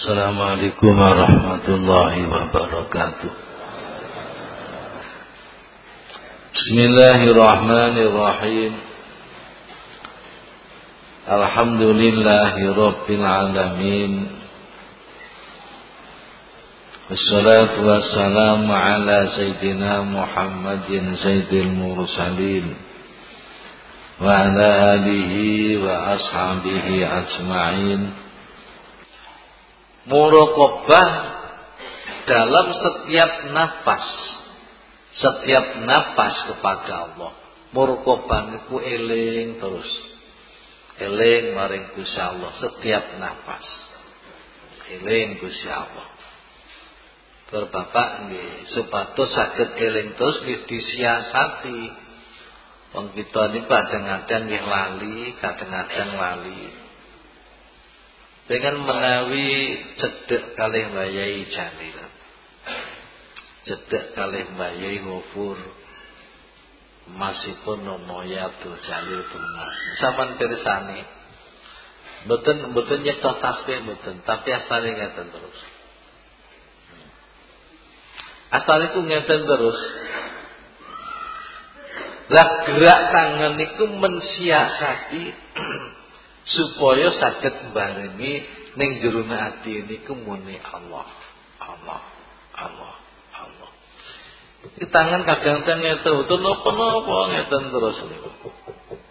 Assalamualaikum warahmatullahi wabarakatuh. Bismillahirrahmanirrahim. Alhamdulillahi rabbil alamin. Wassalatu wassalamu ala sayyidina Muhammadin sayyidil mursalin wa ala alihi wa ashabihi ajma'in muraqabah dalam setiap nafas setiap nafas kepada Allah. Muraqabah niku eling terus. Eling maring Gusti Allah setiap nafas. Eling Gusti Allah. Berbapak nggih supados saged eling terus disiasati. Wong kita niku kadang-kadang nggih lali kadang-kadang lali dengan menawi cedek kalih bayai jalil cedek kalih bayai ngufur masipun nomoya tu jalil bunga saman pirsani Betul betul nyekto tasbih betul, tapi asalnya ngeten terus. Asal itu ngeten terus. Lah gerak tangan itu mensiasati supaya saged barengi ning jero ati niku muni Allah. Allah. Allah. Allah. Iki tangan kadang-kadang ngeten betul napa-napa ngeten terus niku.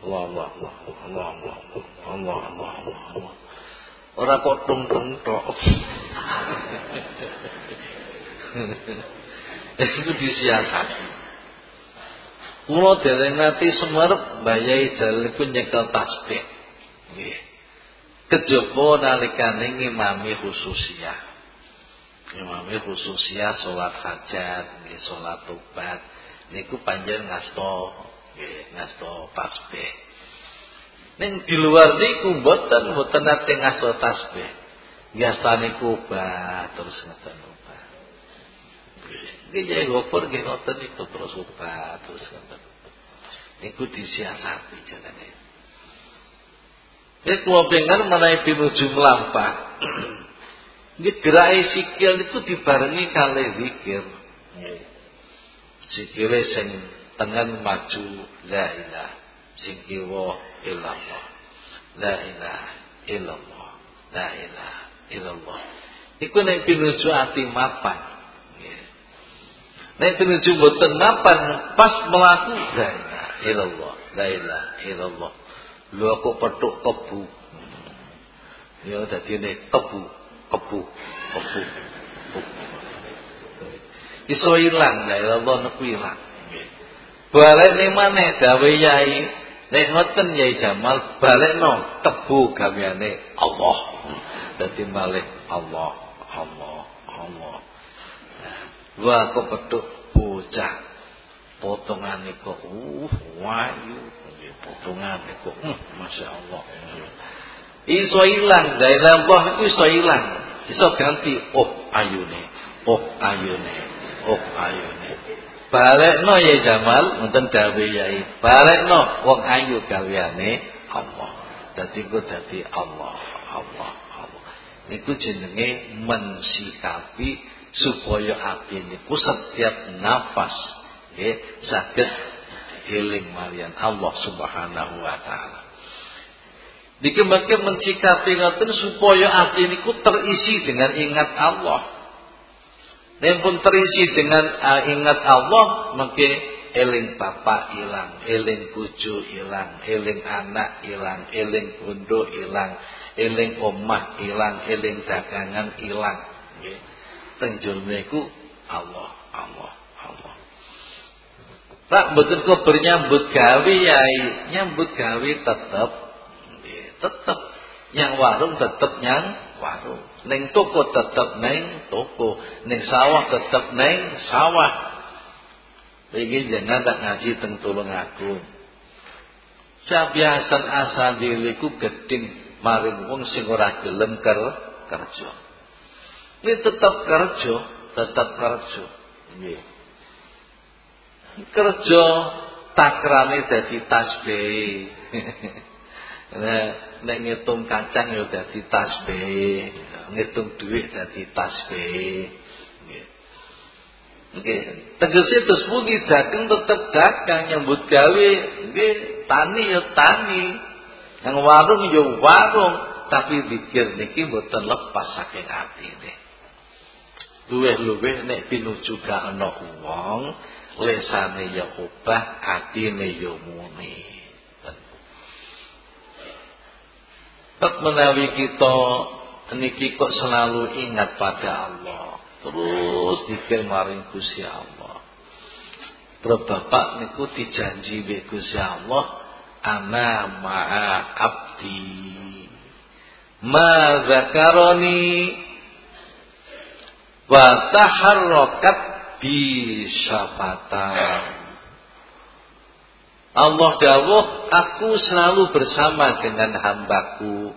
Allah Allah Allah Allah Allah Allah Allah Allah ora kok tung-tung tok. Itu disiasati. Kulo dereng nate semerep bayai jalan pun nyekel tasbih Nggih. Kejaba nalikane ngimami khususiyah. Ngimami khususiyah salat hajat, nggih salat tobat niku panjenengan ngasto ngasto tasbih. Ning di luar niku mboten mboten nate ngasto tasbih. Biasane kubah terus ngoten ubah. Nggih jek gopur nggih ngoten terus ubah terus ngoten. Niku disiasati jenenge. Ini kula pengen menawi pinuju melampah. Ini gerai sikil itu dibarengi kali zikir. Sikile sing tengen maju la ilah sing kiwa illallah. La ilaha illallah. La ilaha illallah. Iku nek pinuju ati mapan. Nek pinuju boten mapan pas melaku la ilaha illallah. La ilaha illallah. Lu aku petuk kebu. Ya dadi nek kebu, kebu, kebu. Iso ilang la Allah neku ilang. Balik ning maneh dawe yai nek ngoten yai Jamal balekno kebu gaweane Allah. Dadi balik Allah, Allah, Allah. Lu aku petuk bocah potongane kok uh wayu potongan itu hmm, Masya Allah iso ilang dari Allah itu iso ilang. Iso ganti oh ayune oh ayune oh ayune no ya Jamal nonton dawe yai. No wong ayu gaweane Allah. Dadi ku dadi Allah Allah Allah. Niku jenenge mensikapi supaya api niku setiap nafas nggih saged eling malian Allah Subhanahu wa taala. Dikembangke mencikapi ngoten supaya hati niku terisi dengan ingat Allah. Nek pun terisi dengan uh, ingat Allah, mengke eling bapak hilang, eling cucu hilang, eling anak hilang, eling bondo hilang, eling omah hilang, eling dagangan hilang. Nggih. Tenjur Allah, Allah. Pak betul kok bernyambut gawe nyambut gawe tetep tetep yang warung tetep yang warung. Neng toko tetep neng toko, neng sawah tetep neng sawah. Iki jangan tak ngaji teng tulung aku. Sabiasan asa diliku geding maring wong sing ora gelem kerja. Ini tetap kerja, tetap kerja. Nggih kerja takrane dadi tasbih. Nah, nek ngitung kacang ya dadi tasbih. ngitung duit dadi tasbih. Nggih. Tegese terus mugi dagang tetep dagang nyambut gawe, nggih, tani ya tani. Yang warung ya warung, tapi pikir niki mboten lepas saking atine. Luwih-luwih nek pinuju gak ana wong, lesane ya obah, atine ya muni. Tet menawi kita niki kok selalu ingat pada Allah. Terus dikir maring Gusti Allah. Bapak niku dijanji be Gusti Allah, ana ma'a abdi. Ma zakaroni wa taharrakat bi syafatan. Allah dawuh, aku selalu bersama dengan hambaku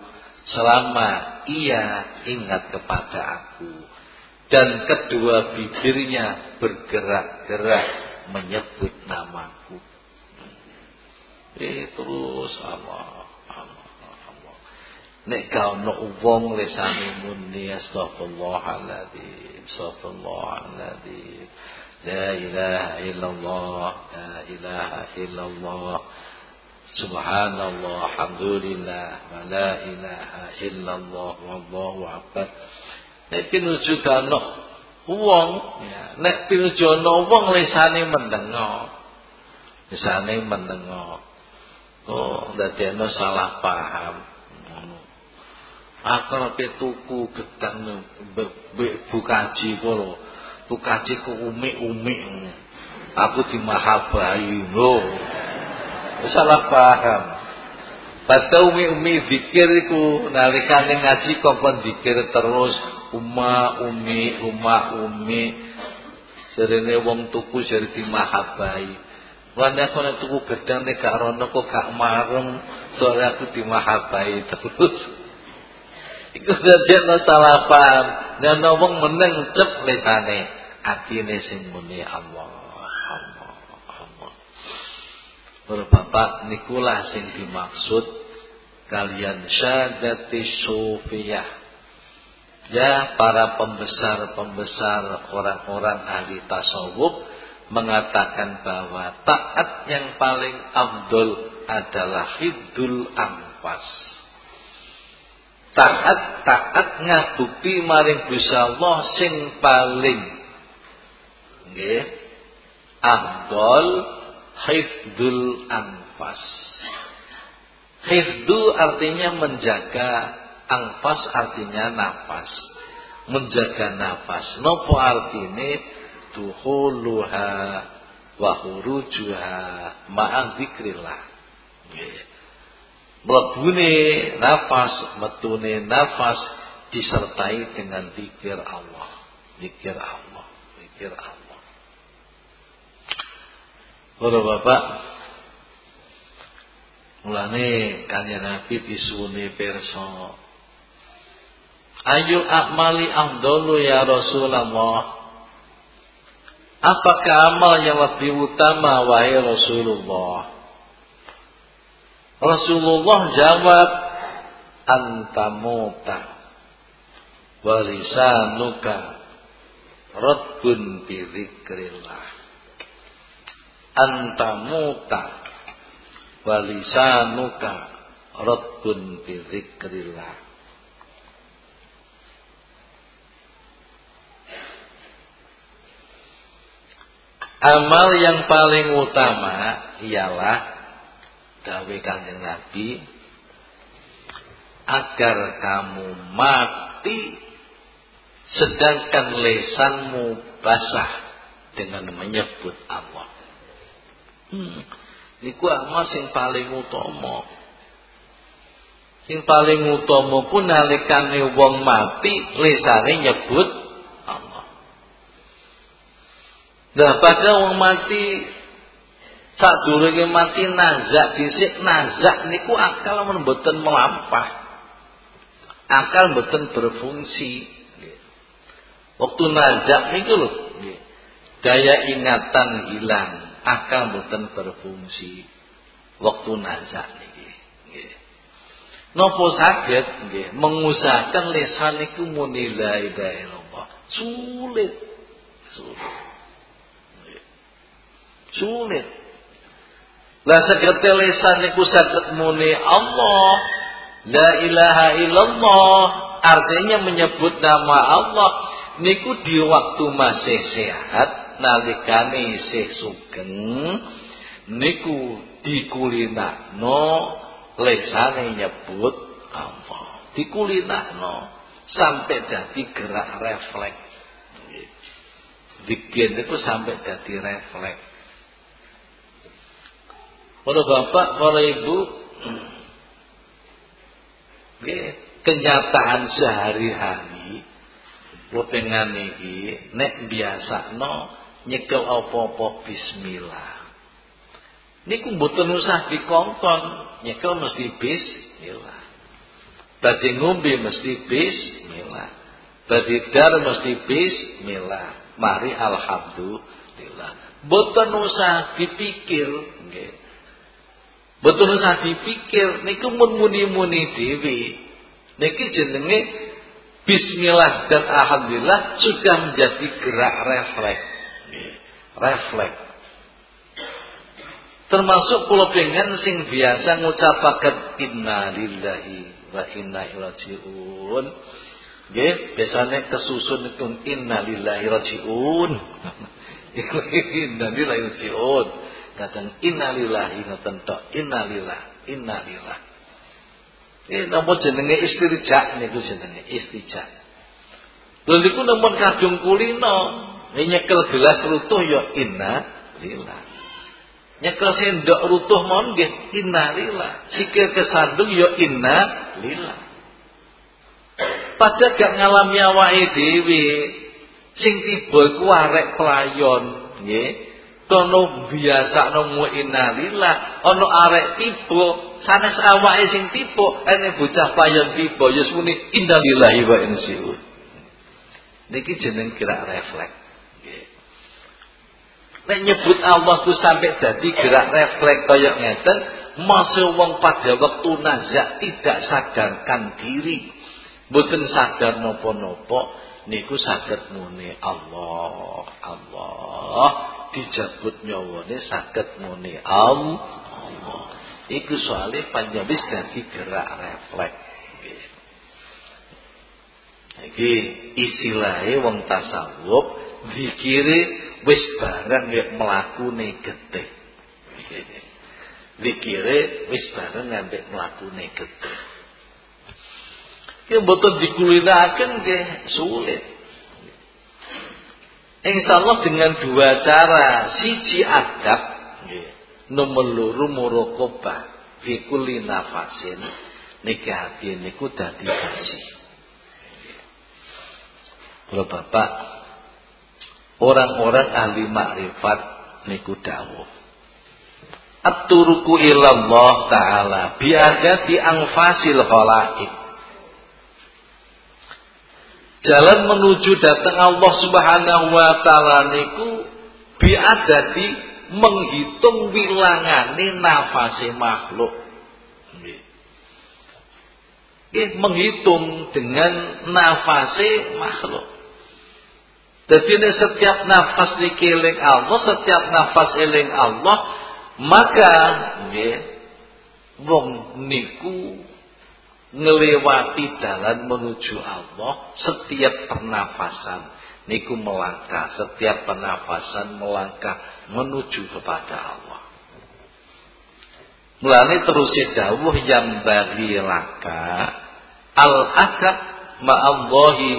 selama ia ingat kepada aku dan kedua bibirnya bergerak-gerak menyebut namaku. Eh terus Allah. Nek kau no wong lesane muni astagfirullahaladzim, astagfirullahaladzim. La ilaha illallah, la ilaha illallah. Subhanallah, alhamdulillah, wa la ilaha illallah, wallahu akbar. Nek pinuju ana wong, ya, nek pinuju ana wong lisane mendengar. Lisane mendengar. Oh, dadi ana salah paham. Akrabe tuku gedang bukaji karo. Bukaji ku umi-umi. Aku dimahabai lho salah paham. Pada umi-umi zikir iku nalikane ngaji kongkon zikir terus umma umi umma umi serene wong tuku jare dimahabai. Aku nek tuku gedang nek gak rono kok gak marem soalnya aku dimahabai terus. Iku dadi salah paham. Nek wong meneng cep lesane atine sing muni Allah. Para bapak nikulah sing dimaksud kalian syadati sufiyah. Ya para pembesar-pembesar orang-orang ahli tasawuf mengatakan bahwa taat yang paling abdul adalah hidul anfas. Taat taat ngabukti maring Gusti Allah sing paling nggih abdul hifdul anfas. Hifdu artinya menjaga, anfas artinya nafas. Menjaga nafas. Nopo artine duhuluha wa hurujuha ma'a dzikrillah. Mlebune nafas, metune nafas disertai dengan zikir Allah. Zikir Allah, zikir Allah. Para bapak Mulane kanjeng Nabi disuwuni pirsa Ayu akmali afdalu ya Rasulullah Apakah amal yang lebih utama wahai Rasulullah Rasulullah jawab antamuta walisanuka radbun bi dzikrillah. Antamuta walisanuka radbun bi dzikrillah. Amal yang paling utama ialah dawe kanjeng Nabi agar kamu mati sedangkan lesanmu basah dengan menyebut Allah. Hmm. Niku amal sing paling utama. Sing paling utama pun nalikane wong mati lesane nyebut Allah. Nah, pada wong mati sadurunge mati nazak dhisik nazak niku akal mboten melampah. Akal mboten berfungsi. Waktu nazak niku lho, daya ingatan hilang akal mboten berfungsi waktu nazak niki nggih Napa saged nggih mengusahaken lisan iku muni la ilaha illallah. Sulit. Sulit. Sulit. Lah saged lisan niku saged muni Allah. La ilaha illallah. Artinya menyebut nama Allah. Niku di waktu masih sehat nalikane isih sugeng niku dikulinakno lesane nyebut Allah. Dikulinakno sampai dadi gerak refleks. Bikin itu sampai dadi refleks Para bapak, para ibu, kenyataan sehari-hari Rupengan iki nek no nyekel apa-apa bismillah. Niku mboten usah dikongkon, nyekel mesti bismillah. Badhe ngombe mesti bismillah. Badhe dar mesti bismillah. Mari alhamdulillah. Mboten usah dipikir nggih. Mboten usah dipikir niku mun muni-muni dhewe. Niki jenenge Bismillah dan Alhamdulillah sudah menjadi gerak refleks. Refleks. Termasuk pulau pengen sing biasa ngucapaken inna lillahi wa inna ilajiun. Nggih, biasanya kesusun itu inna lillahi rajiun. inna lillahi rajiun. Kadang inna lillahi ngoten tok, inna lillah, inna lillah. Ini nama jenenge istirja niku jenenge istijak. Lha niku namun kadung kulino, nyekel gelas rutuh ya inna lillah. Nyekel sendok rutuh mon nggih inna lillah. Sikil kesandung ya inna lillah. Padha gak ngalami awake dhewe sing tiba iku arek pelayon nggih kono biasa nemu innalillah. Ana arek tiba sanes awake sing tiba ene bocah payon tiba ya muni innalillahi wa inna niki jeneng gerak refleks. Nek nyebut Allah ku sampai jadi gerak refleks kaya ngeten, masih wong pada waktu nazak tidak sadarkan diri. Mboten sadar nopo-nopo niku saged muni Allah, Allah dijabut nyawane saged muni Allah. Iku soalnya panjabis dadi gerak refleks. Iki istilahnya wong tasawuf dikiri wis barang ya mlakune getih. Dikire wis bareng ngambek mlakune getih. Ki mboten dikulinaken nggih sulit. Insya Allah dengan dua cara. Siji adab. Nomor loro murokobah. Fikuli nafasin. Niki hati niku dadi bersih. Kalau bapak. Orang-orang ahli makrifat niku dawuh. At-turuku ilallah ta'ala biadati angfasil khalaik Jalan menuju datang Allah Subhanahu wa taala niku biadati menghitung wilangane nafase makhluk. Nggih, menghitung dengan nafase makhluk. Jadi setiap nafas dikiling Allah, setiap nafas eling Allah, maka nggih wong niku ngelewati jalan menuju Allah setiap pernafasan niku melangkah setiap pernafasan melangkah menuju kepada Allah. Mulane terus dawuh yang bagi laka al akad ma'allahi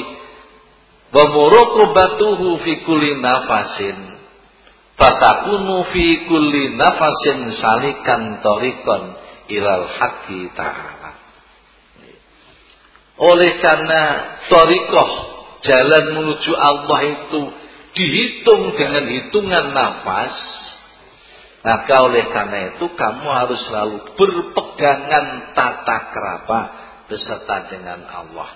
wa muraqabatuhu fi kulli nafasin fatakunu fi kulli nafasin salikan tariqan ilal haqqi ta'ala oleh karena torikoh jalan menuju Allah itu dihitung dengan hitungan nafas, maka oleh karena itu kamu harus selalu berpegangan tata keraba beserta dengan Allah.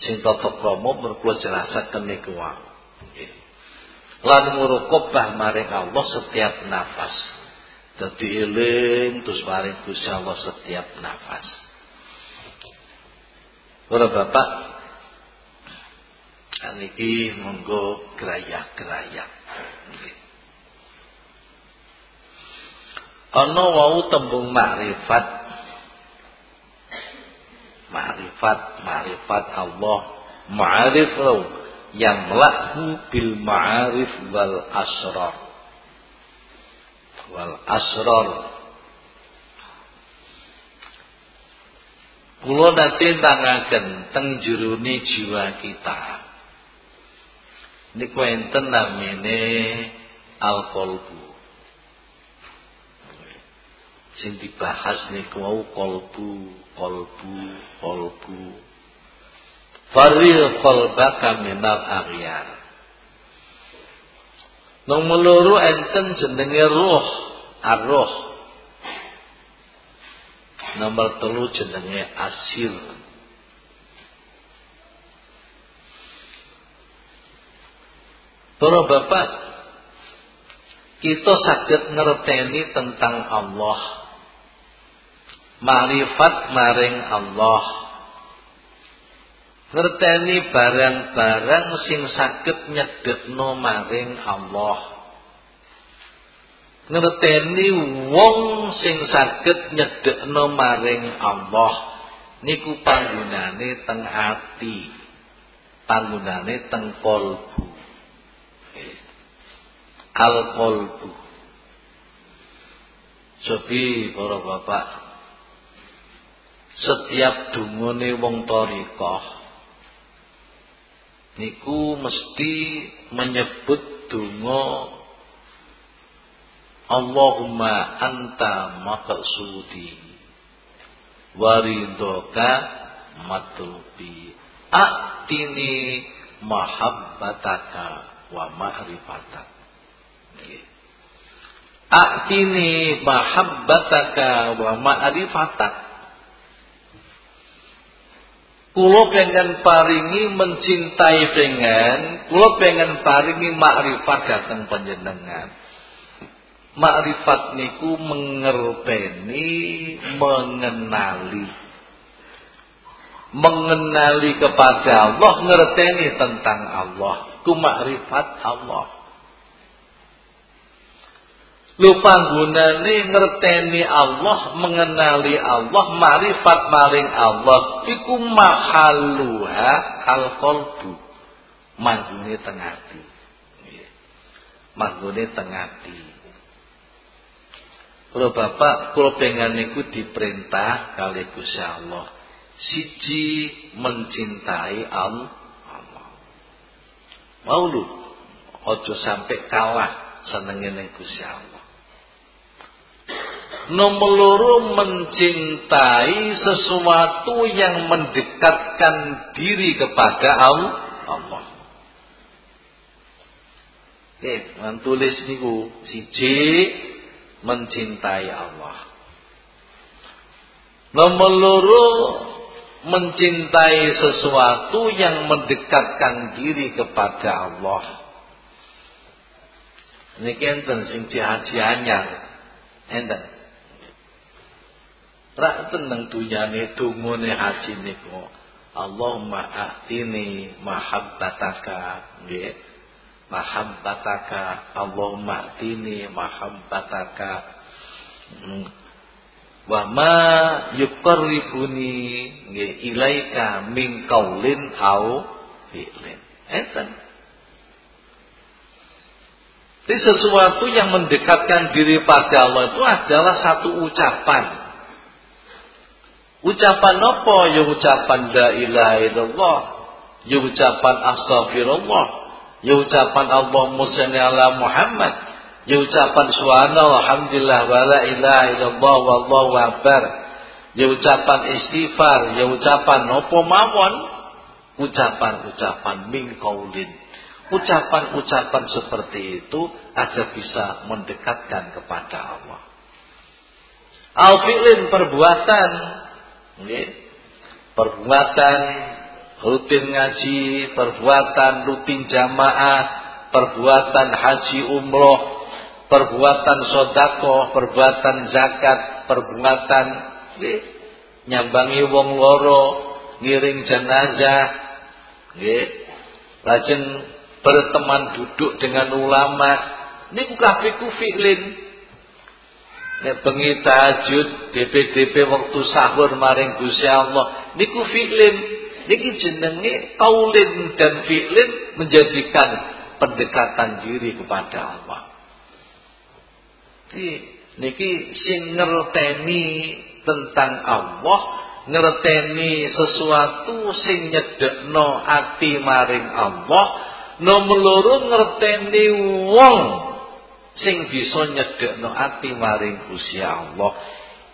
Sing tata krama merkula jelasaken niku wae. Lan muraqabah maring Allah setiap nafas. Dadi eling terus maring Allah setiap nafas. Para bapak Aniki monggo gerayak-gerayak. Ana wau tembung makrifat. Makrifat, makrifat Allah, ma'arif yang lahu bil ma'arif wal asrar. Wal asrar. Kula nanti tangaken teng jurune jiwa kita. Niku enten namine al-qalbu. Sing dibahas niku wau qalbu, qalbu, qalbu. Faril qalbaka minal aghyar. Nomor loro enten jenenge ruh, ar-ruh. Nomor telu jenenge asil. Para bapak, kita sakit ngerteni tentang Allah. Marifat maring Allah. Ngerteni barang-barang sing sakit nyedekno maring Allah. Ngerteni wong sing sakit nyedekno maring Allah. Niku panggunane teng ati. Panggunane teng kolbu al-qalbu. Sobi para bapak, setiap dungone wong thariqah niku mesti menyebut donga Allahumma anta maqsudi waridoka matlubi atini mahabbataka wa ma'rifataka Aktini mahabbataka wa ma'rifatak. Kulo pengen paringi mencintai dengan, kulo pengen paringi makrifat datang panjenengan. Makrifat niku mengerteni, mengenali. Mengenali kepada Allah, ngerteni tentang Allah. Ku makrifat Allah. Lupa gunane ngerteni Allah, mengenali Allah, marifat maring Allah iku mahaluha al qalbu. Manggune teng ati. Manggune teng Kula Bapak, pengen niku diperintah kali Gusti Allah. Siji mencintai Allah. Mau lu ojo sampai kalah senenge ning Gusti Allah. Nomor loro mencintai sesuatu yang mendekatkan diri kepada Allah. Oke, tulis niku siji mencintai Allah. Nomor loro mencintai sesuatu yang mendekatkan diri kepada Allah. Ini enten sing haji anyar. Enten. Rak tenang dunyane dungone haji niku. Allahumma ahtini mahabbataka nggih. Mahabbataka Allahumma ahtini mahabbataka. Hmm. Wa ma yuqarribuni ilaika min qaulin au fi'lin. Eten. Jadi sesuatu yang mendekatkan diri pada Allah itu adalah satu ucapan Ucapan apa? Ya ucapan la ilaha illallah. Ya ucapan astaghfirullah. Ya ucapan Allahumma shalli ala Muhammad. Ya ucapan subhanallah alhamdulillah wa la ilaha illallah wallahu akbar. Ya ucapan istighfar, ya ucapan apa mawon? Ucapan-ucapan min qaulin. Ucapan-ucapan seperti itu agar bisa mendekatkan kepada Allah. Alfilin perbuatan Nggih. Perbuatan rutin ngaji, perbuatan rutin jamaah, perbuatan haji umroh, perbuatan sodako, perbuatan zakat, perbuatan nyambangi wong loro, ngiring jenazah nggih. Berteman duduk dengan ulama niku kabeh ku fi'lin. Nek bengi tahajud DP-DP waktu sahur maring Gusti Allah niku fi'lin niki jenenge kaulin dan fi'lin menjadikan pendekatan diri kepada Allah. Niki sing ngerteni tentang Allah, ngerteni sesuatu sing nyedekno ati maring Allah, nomor loro ngerteni wong sing bisa nyedekno ati maring Gusti Allah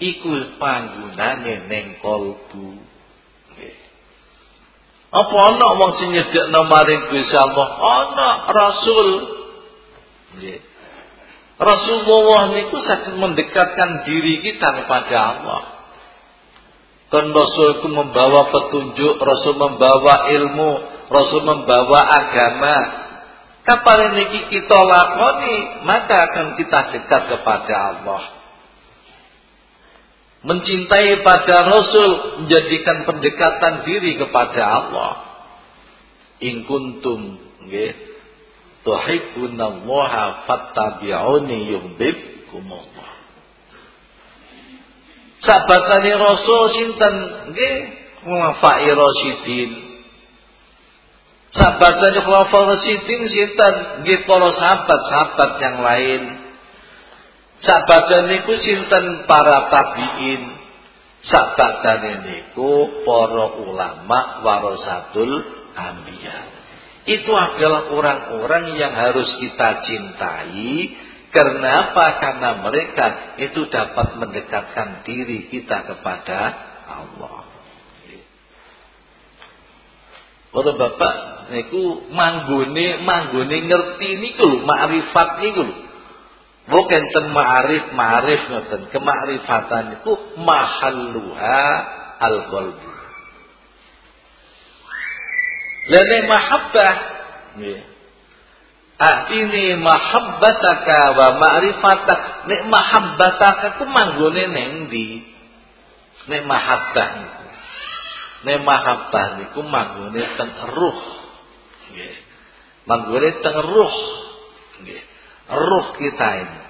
iku panggunane ning kalbu apa ana wong sing nyedekno maring Gusti Allah ana rasul nggih Rasulullah niku saged mendekatkan diri kita kepada Allah. Kan Rasul itu membawa petunjuk, Rasul membawa ilmu, Rasul membawa agama, Kapan ini kita lakoni, maka akan kita dekat kepada Allah. Mencintai pada Rasul menjadikan pendekatan diri kepada Allah. In kuntum nggih tuhibbunallaha fattabi'uni yuhibbukumullah. Sahabatane Rasul sinten nggih Mulafai Rasyidin Sahabatnya Khulafaur Rasyidin sinten nggih para sahabat-sahabat yang lain. Sahabatan niku sinten para tabi'in. Sahabatan niku para ulama warasatul anbiya. Itu adalah orang-orang yang harus kita cintai karena apa? Karena mereka itu dapat mendekatkan diri kita kepada Allah. Para bapak niku manggone manggone ngerti niku lho makrifat niku lho. Bukan ten ma'arif ma'arif ngoten. Kemakrifatan niku mahalluha al-qalbu. Lene mahabbah nggih. Atini mahabbataka wa ma'rifatak. Nek mahabbataka ku manggone neng ndi? Nek mahabbah Nek mahabbah niku manggone teng ruh. Nggih. Manggone teng ruh. Nggih. Ruh kita ini.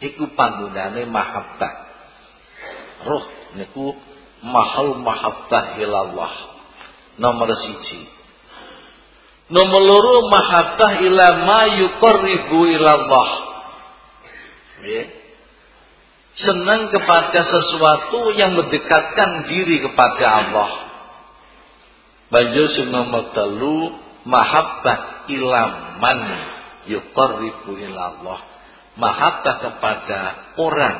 Iku panggonane mahabbah. Ruh niku mahal mahabbah ilallah. Nomor siji. Nomor loro mahabbah ila ma yuqarribu ilallah. Nggih. Senang kepada sesuatu yang mendekatkan diri kepada Allah. Banjur sing nomor telu mahabbah ilaman yuqarribu ilallah. Mahabbah kepada orang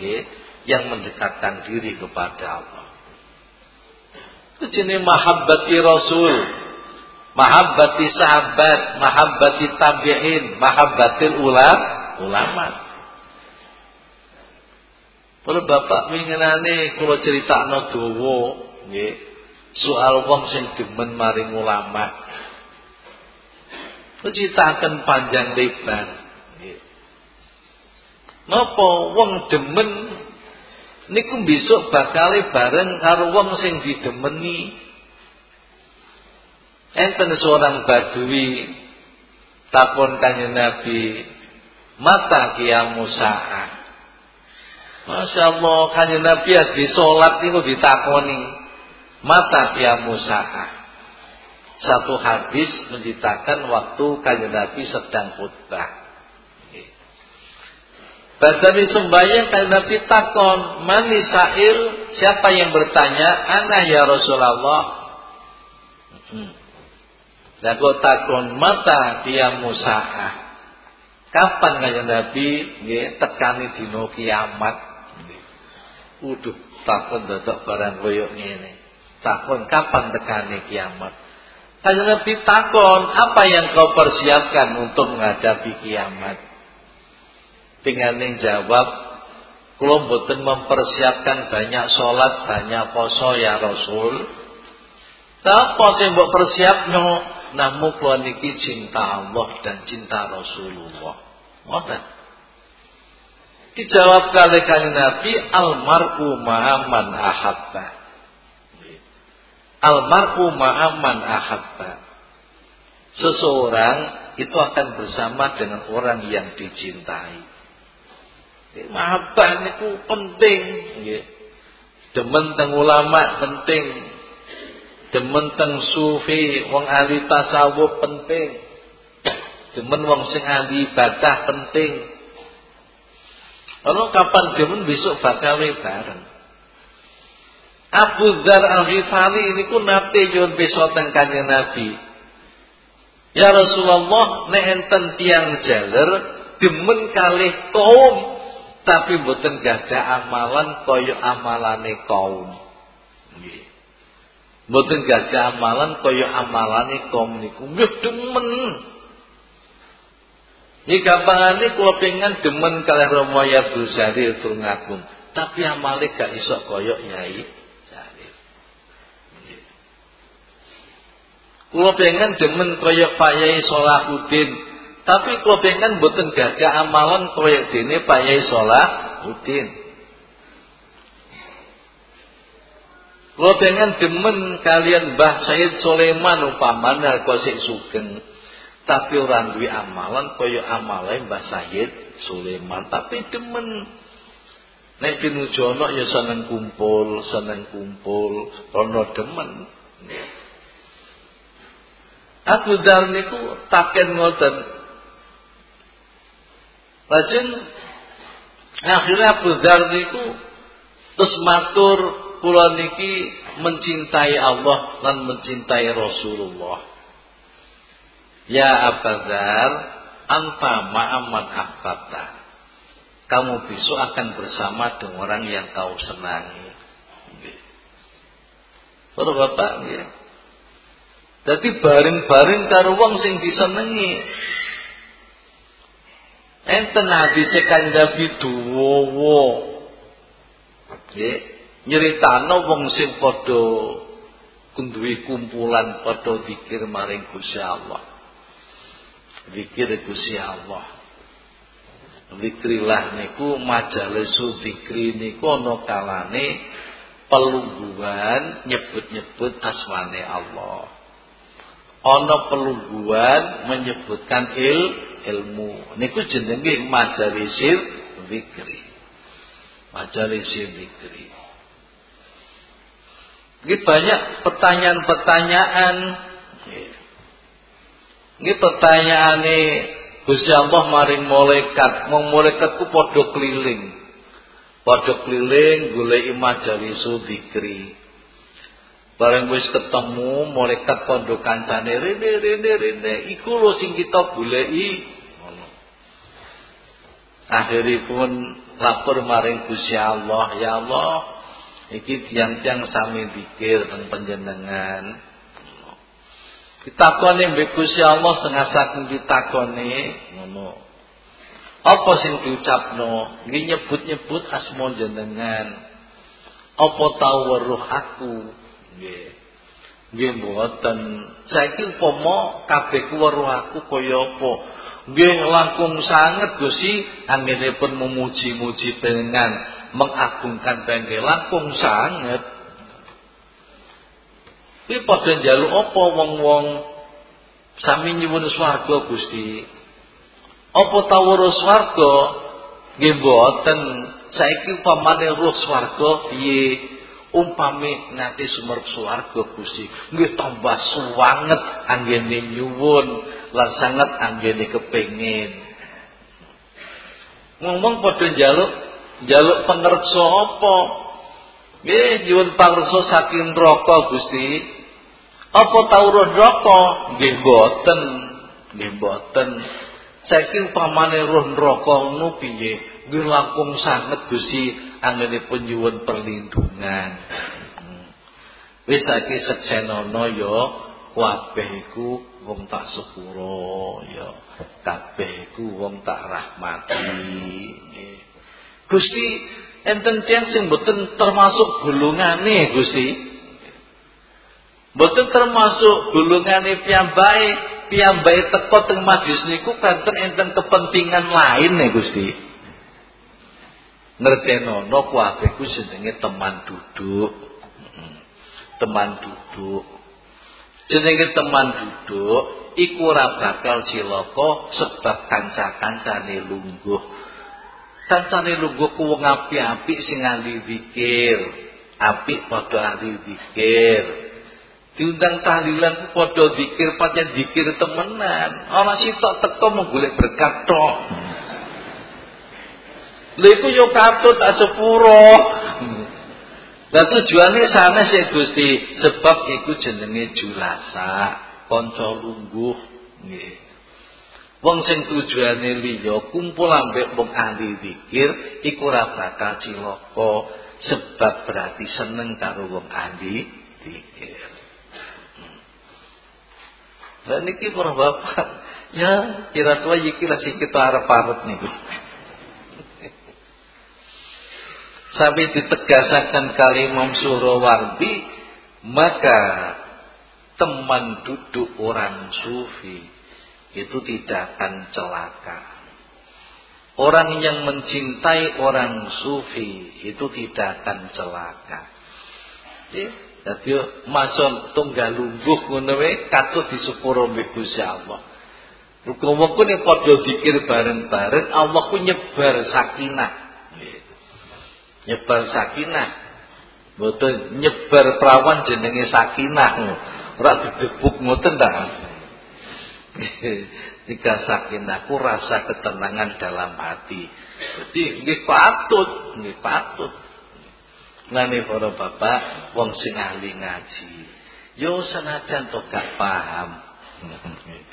ya, yang mendekatkan diri kepada Allah. Itu jenis mahabbati Rasul, mahabbati sahabat, mahabbati tabi'in, mahabbatil ulam, ulama. Kalau bapak mingenane kula critakno dawa nggih soal wong sing demen maring ulama. Ceritakan panjang lebar. Napa wong demen niku besok bakal bareng karo wong sing didemeni. Enten seorang badui takon kanjeng Nabi, "Mata kiamu sa'ah?" Masya Allah kanjeng Nabi di sholat niku ditakoni mata dia musaha. Satu hadis menceritakan waktu kanjeng Nabi sedang khutbah. Badami sembahyang kanjeng Nabi takon, "Mani sa'il?" Siapa yang bertanya? "Ana ya Rasulullah." Hmm. Nah, kok takon mata dia musaha. Kapan kanjeng Nabi nggih tekani dina kiamat? Uduh, takon dadak barang koyo ngene. Takon kapan tekani kiamat? Tanya Nabi takon, apa yang kau persiapkan untuk menghadapi kiamat? Dengan yang jawab, mboten mempersiapkan banyak sholat, banyak poso ya Rasul. Apa sih mbok persiapno? Namu kula niki cinta Allah dan cinta Rasulullah. Ngoten. Dijawab kali Nabi almar'u mahaman ahabba. Almarhum ma'aman ahabba. Seseorang itu akan bersama dengan orang yang dicintai. Mahabbah itu penting. Demen teng ulama penting. Demen teng sufi, wong ahli tasawuf penting. Demen wong sing ahli ibadah penting. Kalau kapan demen besok bakal bareng. Abu Dzar Al-Ghifari ini ku nate nyuwun besok teng Nabi. Ya Rasulullah nek enten tiang jaler demen kalih kaum tapi mboten gada amalan kaya amalane kaum. Nggih. Mboten amalan kaya amalane kaum niku. Nggih demen. Ini gampangane kula pengen demen kalih Rama ya Busari tur ngagung. Tapi amale gak iso kaya Yai Kula pengen demen kaya Pak Yai Salahuddin, tapi kula pengen mboten gagah amalan kaya dene Pak Yai Salahuddin. Kula pengen demen kalian Mbah Said Sulaiman umpamane kok sik sugeng. Tapi orang duwe amalan kaya amale Mbah Said Sulaiman, tapi demen Nek pinujono ya seneng kumpul, seneng kumpul, rono demen. Abu Dar niku taken ngoten. Lajeng akhirnya Abu Dar niku terus matur kula niki mencintai Allah dan mencintai Rasulullah. Ya Abu Dar, anta ma'aman ahbabta. Kamu besok akan bersama dengan orang yang kau senangi. Bapak, ya. Jadi bareng-bareng karo wong sing disenengi. Enten hadise kan Nabi duwowo. Nggih, nyeritano wong sing padha kunduwi kumpulan padha zikir maring Gusti Allah. Zikir Gusti Allah. Zikrilah niku majalisu zikri niku ana kalane pelungguhan nyebut-nyebut asmane Allah ana pelungguhan menyebutkan il ilmu. Niku jenenge majalisil zikri majalisil zikri ini banyak pertanyaan-pertanyaan. Ini pertanyaan ini Gusti Allah maring malaikat. Mau malaikatku padha keliling. Padha keliling goleki majalisul zikri Bareng wis ketemu malaikat kondo kancane rene rene rene iku lho sing kita goleki. Akhiripun lapor maring Gusti Allah, ya Allah, iki tiang-tiang sami pikir teng panjenengan. Ditakoni mbek Gusti Allah setengah saking ditakoni ngono. Apa sing diucapno? Nggih nyebut-nyebut asma jenengan. Apa tau weruh aku? Nggih. Nggih mboten. Saiki upama kabeh weruh aku kaya apa? Nggih langkung sanget Gusti anggenipun memuji-muji dengan mengagungkan bengke langkung sanget. Kuwi padha njaluk apa wong-wong sami nyuwun swarga Gusti? Apa ta weruh swarga? Nggih mboten. Saiki upamane ruh swarga piye? Umpami nanti sumerep swarga Gusti. Nggih tambah suwanget anggene nyuwun lan sanget anggene kepengin. Ngomong padha njaluk njaluk pangersa apa? Nggih nyuwun pangersa saking neraka Gusti. Apa tau neraka? Nggih boten nggih boten saiki umpamane roh neraka ngono piye? Nggih langkung sanget Gusti anggenipun nyuwun perlindungan. Wis saiki seksenono ya kabeh iku wong tak sepuro ya kabeh iku wong tak rahmati. Gusti enten tiyang sing mboten termasuk golongane Gusti. Mboten termasuk golongane piyambake, piyambake teko teng majlis niku kanten enten kepentingan lain nih Gusti ngertenono kabeh ku jenenge teman duduk. teman duduk. Jenenge teman duduk iku ora bakal cilaka sebab kanca-kancane lungguh. Kancane lungguh ku wong apik-apik sing ahli zikir, apik padha ahli zikir. Diundang tahlilan ku padha zikir, pancen zikir temenan. Ora sitok teko mung golek berkat tok. Lha iku yo katut tak sepuro. Lah tujuane sanes ya Gusti, sebab iku jenenge julasa, kanca lungguh nggih. Wong sing tujuane liya kumpul ambek wong ahli zikir iku ora bakal cilaka sebab berarti seneng karo wong ahli zikir. Lah niki para bapak, ya kira tua iki lah sing kita arep-arep niku. Sampai ditegaskan kalimam Surawardi maka teman duduk orang sufi itu tidak akan celaka. Orang yang mencintai orang sufi itu tidak akan celaka. Ya jadi mason tunggal lungguh ngono katut di sepuro mbek Gusti Allah. Rukum-rukum yang padha dikir bareng-bareng Allah ku nyebar sakinah nyebar sakinah. Mboten nyebar perawan jenenge sakinah. Ora didebuk ngoten ta? Tiga rasa ketenangan dalam hati. Jadi nggih patut nggih patut. Ngene para bapak wong sing ahli ngaji. Yo senajan to gak paham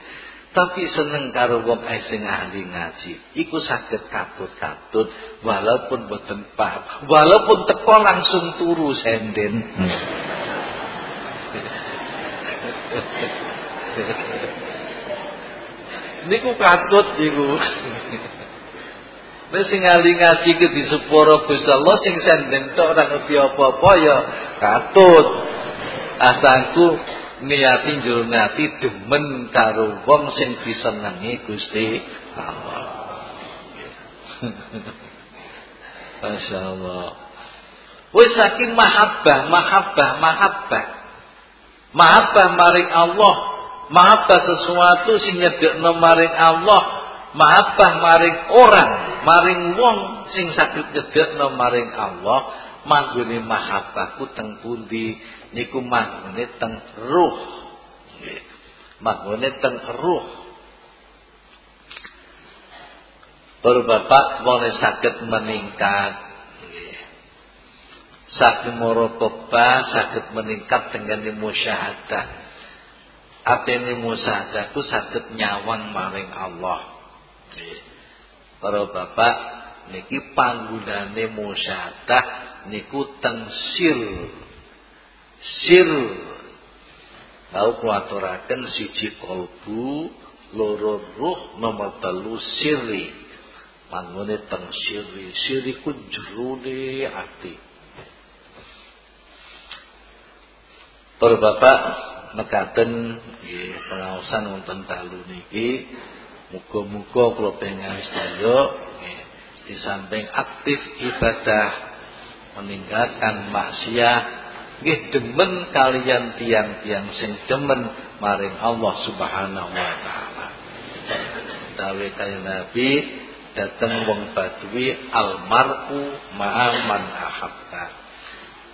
tapi seneng karo wong sing ahli ngaji iku saged katut-katut walaupun boten paham walaupun teko langsung turu senden. Niku katut niku Wis sing ahli ngaji ke di sepuro Gusti Allah sing senden tok ora ngerti apa-apa ya katut asangku niati njurnati demen karo wong sing disenengi Gusti Allah. Masya Allah. Wis saking mahabbah, mahabbah, mahabbah. Mahabbah maring Allah, mahabbah sesuatu sing nyedekno maring Allah, mahabbah maring orang, maring wong sing saged nyedekno maring Allah, manggone mahabbahku teng pundi? Niku manggone teng ruh. Manggone teng ruh. Para bapak boleh sakit meningkat. Sakit morokoba sakit meningkat dengan musyahadah. Artinya musyahadah? Itu sakit nyawang maring Allah. Para bapak Niki panggunane musyahadah Niku tengsir sir. Tahu kuaturaken siji kolbu loro ruh nomor telu siri mangune teng siri siri ku jerone ati. Para bapak mekaten nggih pengaosan wonten dalu niki. Muga-muga kula pengen sedaya di samping aktif ibadah meninggalkan maksiat nggih demen kalian tiang-tiang sing demen maring Allah Subhanahu wa taala. Dawe kaya Nabi dateng wong Badui almar'u ma'a man ahabba.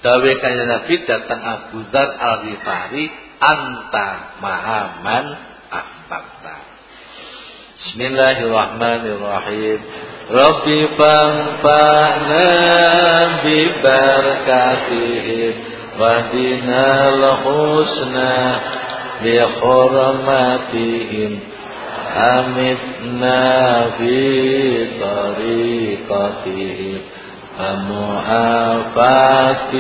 Dawe kaya Nabi datang Abu Dzar Al-Ghifari anta ma'a man ahbabta. Bismillahirrahmanirrahim. Rabbi fanfa'na bi barakatihim واهدنا الحسنى لحرمتهم أمتنا في طريقتهم. ومعافاة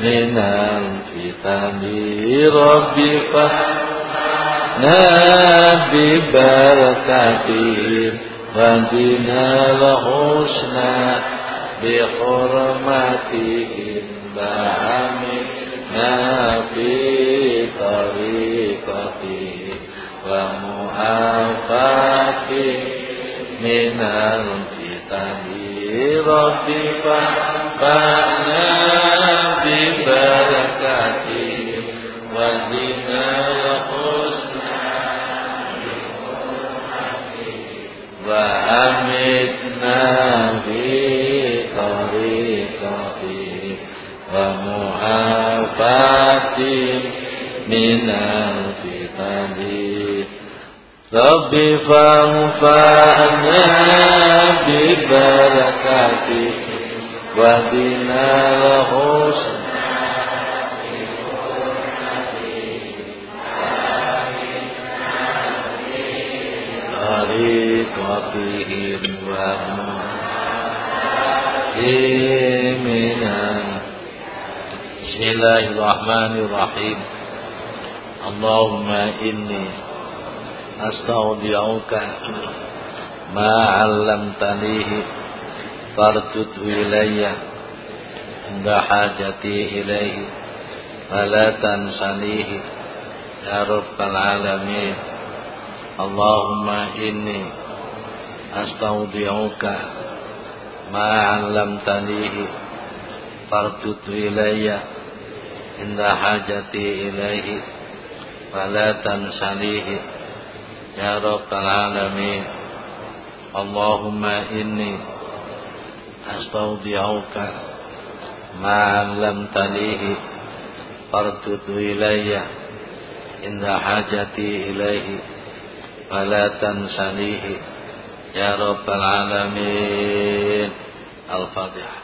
من الفتن. رب فاحنا ببركتهم واهدنا الحسنى بحرمتهم فعملنا في طريقته ومعافاته من الفتن رب فانا ببركاته واهدنا الحسنى وأمتنا في طريقته ومعافاته من الفتن رب فانفعنا ببركاته واهدنا الحسنى طريقتهم ومنا بسم الله الرحمن الرحيم اللهم إني أستودعك ما علمتنيه فارتد إلي عند حاجتي إليه فلا تنسنيه يا رب العالمين اللهم إني أستودعك ما علمتنيه فارتد إلي In inda hajati ilaihi fala tansalihi ya rabbal alamin Allahumma inni astaudi'uka ma lam talihi fardudu in inda hajati ilaihi fala tansalihi ya rabbal alamin al-fatihah.